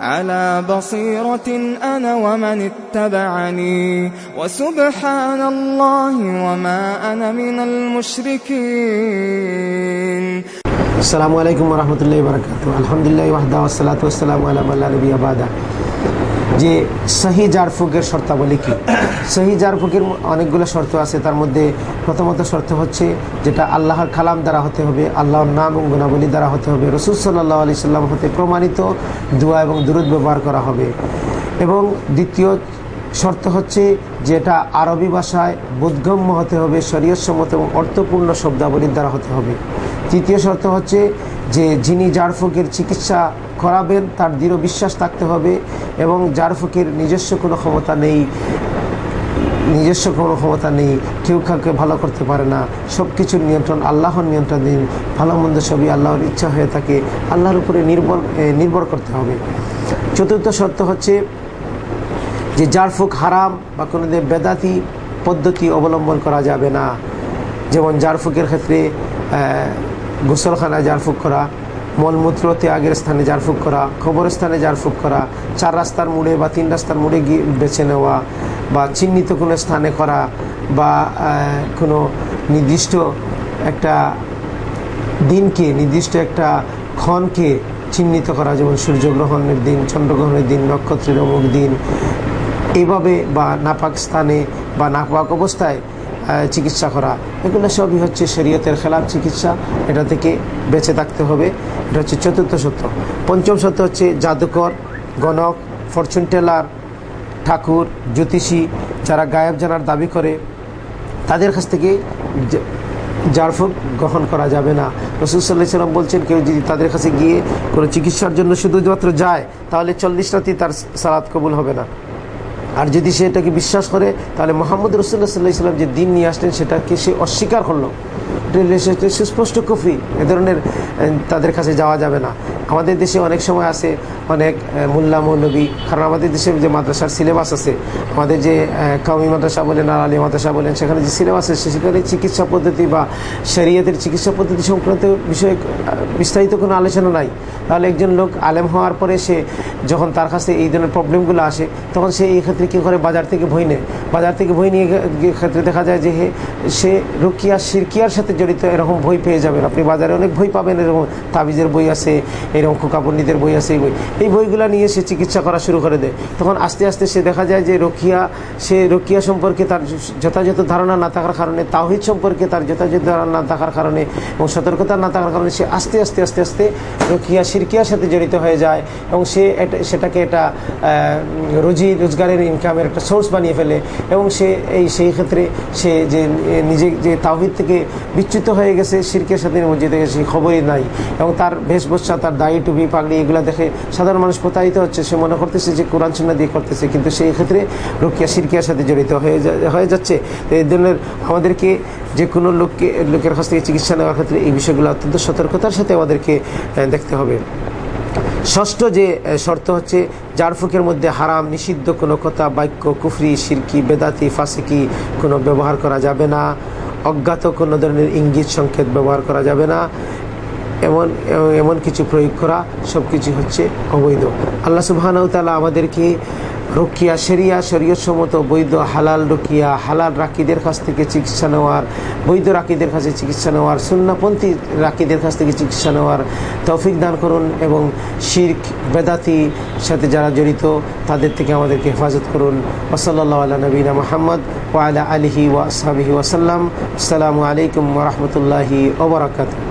على بصيرة أنا ومن اتبعني. وسبحان الله وما أنا من المشركين. السلام عليكم ورحمة الله وبركاته. الحمد لله وحده والصلاة والسلام على من لا نبي بعده. যে সহি জারফুকের শর্তাবলী কি? সহি জারফুকের অনেকগুলো শর্ত আছে, তার মধ্যে প্রথমত শর্ত হচ্ছে যেটা আল্লাহর কালাম দ্বারা হতে হবে, আল্লাহর নাম এবং গুণাবলী দ্বারা হতে হবে। রসুল সাল্লাহ আলি সাল্লাম হতে প্রমাণিত দোয়া এবং দূরত ব্যবহার করা হবে। এবং দ্বিতীয় শর্ত হচ্ছে যেটা আরবি ভাষায় বোধগম্য হতে হবে শরীয়সম্মত এবং অর্থপূর্ণ শব্দাবলীর দ্বারা হতে হবে। তৃতীয় শর্ত হচ্ছে যে যিনি জারফুকের চিকিৎসা করাবেন তার দৃঢ় বিশ্বাস থাকতে হবে এবং জারফুকের নিজস্ব কোনো ক্ষমতা নেই নিজস্ব কোনো ক্ষমতা নেই কেউ কাউকে ভালো করতে পারে না। সব কিছুর নিয়ন্ত্রণ আল্লাহর নিয়ন্ত্রণ দিন। ভালো মন্দ সবই আল্লাহর ইচ্ছা হয়ে থাকে। আল্লাহর উপরে নির্ভর নির্ভর করতে হবে। চতুর্থ শর্ত হচ্ছে যে জারফুক হারাম বা কোনো বেদাতি পদ্ধতি অবলম্বন করা যাবে না। যেমন জারফুকের ক্ষেত্রে আহ, গোসলখানায় জারফুক করা মলমূত্র ত্যাগের স্থানে জারফুক করা, কবরস্থানে জারফুক করা, চার রাস্তার মোড়ে বা তিন রাস্তার মোড়ে গিয়ে বেছে নেওয়া বা চিহ্নিত কোনো স্থানে করা বা কোনো নির্দিষ্ট একটা দিনকে, নির্দিষ্ট একটা ক্ষণকে চিহ্নিত করা, যেমন সূর্যগ্রহণের দিন, চন্দ্রগ্রহণের দিন, নক্ষত্রের অমুক দিন, এভাবে বা নাপাক স্থানে বা নাপাক অবস্থায় চিকিৎসা করা। এগুলো সবই হচ্ছে শরীয়তের খেলাফ চিকিৎসা। এটা থেকে বেঁচে থাকতে হবে। এটা হচ্ছে চতুর্থ সত্য। পঞ্চম সত্য হচ্ছে জাদুকর, গণক ফরচুন টেলার ঠাকুর, জ্যোতিষী যারা গায়েব জানার দাবি করে, তাদের কাছ থেকে জারফুক গ্রহণ করা যাবে না। রসুল সাল্লাহ বলছেন, কেউ যদি তাদের কাছে গিয়ে কোনো চিকিৎসার জন্য শুধুমাত্র যায়, তাহলে চল্লিশ রাতি তার সালাদ কবুল হবে না। আর যদি সে এটাকে বিশ্বাস করে, তাহলে মোহাম্মদ রসুল্লাহ সাল্লাহ ইসলাম যে দিন নিয়ে আসলেন, সেটাকে সে অস্বীকার করল। সুস্পষ্ট কফি এ ধরনের তাদের কাছে যাওয়া যাবে না। আমাদের দেশে অনেক সময় আছে অনেক মোল্লা মৌলবী কারণ আমাদের দেশের যে মাদ্রাসার সিলেবাস আছে, আমাদের যে কাউমি মাদ্রাসা বলেন, আর আলী মাদ্রাসা বলেন, সেখানে যে সিলেবাস আছে, সেখানে চিকিৎসা পদ্ধতি বা শরীয়তের চিকিৎসা পদ্ধতি সংক্রান্ত বিষয়ে বিস্তারিত কোনো আলোচনা নাই। তাহলে একজন লোক আলেম হওয়ার পরে সে যখন তার কাছে এই ধরনের প্রবলেমগুলো আসে, তখন সে এই ক্ষেত্রে কী করে? বাজার থেকে বই নেয়। বাজার থেকে বই নিয়ে ক্ষেত্রে দেখা যায় যে সে রুকিয়া সিরকিয়ার সাথে জড়িত এরকম বই পেয়ে যাবেন। আপনি বাজারে অনেক বই পাবেন, এরকম তাবিজের বই আছে এরকম খোকা পণ্ডিতের বই আছে, এই বই। এই বইগুলো নিয়ে সে চিকিৎসা করা শুরু করে দেয়। তখন আস্তে আস্তে সে দেখা যায় যে রকিয়া, সে রকিয়া সম্পর্কে তার যথাযথ ধারণা না থাকার কারণে, তাওহিদ সম্পর্কে তার যথাযথ ধারণা না থাকার কারণে এবং সতর্কতা না থাকার কারণে সে আস্তে আস্তে আস্তে আস্তে রকিয়া সিরকিয়ার সাথে জড়িত হয়ে যায় এবং সে সেটাকে এটা রুজি, রোজগারের ইনকামের একটা সোর্স বানিয়ে ফেলে এবং সে এই, সেই ক্ষেত্রে সে যে নিজে যে তাওহিদ থেকে বিচ্যুত হয়ে গেছে শিরকের সাথে মসজিদে গেছে, সেই খবরই নাই এবং তার বেশভূষা, তার দাড়ি টুপি পাগড়ি, এগুলো দেখে সাধারণ মানুষ প্রতারিত হচ্ছে। সে মনে করতেছে যে কোরআন সুন্না দিয়ে করতেছে, কিন্তু সেই ক্ষেত্রে রুকিয়া শিরকিয়ার সাথে জড়িত হয়ে হয়ে যাচ্ছে। তো এই ধরনের আমাদেরকে যে কোনো লোককে, লোকের কাছ থেকে চিকিৎসা নেওয়ার ক্ষেত্রে এই বিষয়গুলো অত্যন্ত সতর্কতার সাথে আমাদেরকে দেখতে হবে। ষষ্ঠ যে শর্ত হচ্ছে জারফুকের মধ্যে হারাম, নিষিদ্ধ কোনো কথা, বাক্য, কুফরি সিরকি বেদাতি, ফাসিকি কোনো ব্যবহার করা যাবে না। অজ্ঞাত কোনো ধরনের ইঙ্গিত, সংকেত ব্যবহার করা যাবে না। এমন এমন কিছু প্রয়োগ করা সব কিছু হচ্ছে অবৈধ। আল্লাহ সুবাহানাউ তালা আমাদেরকে রকিয়া, শরিয়া শরীয়সম্মত বৈধ, হালাল রকিয়া, হালাল রাকিদের কাছ থেকে চিকিৎসা নেওয়ার, বৈধ রাকিদের কাছে চিকিৎসা নেওয়ার সুন্নাপন্থী রাকিদের কাছ থেকে চিকিৎসা নেওয়ার তৌফিক দান করুন এবং শির্ক, বেদাতি সাথে যারা জড়িত তাদের থেকে আমাদেরকে হেফাজত করুন। ওসল্লা আল্লাহ নবীনা মোহাম্মদ ওয়ালা আলহি ওয়াসাবিহি ওয়াসাল্লাম আসসালামু আলাইকুম রহমতুল্লাহি ওবরাকাতু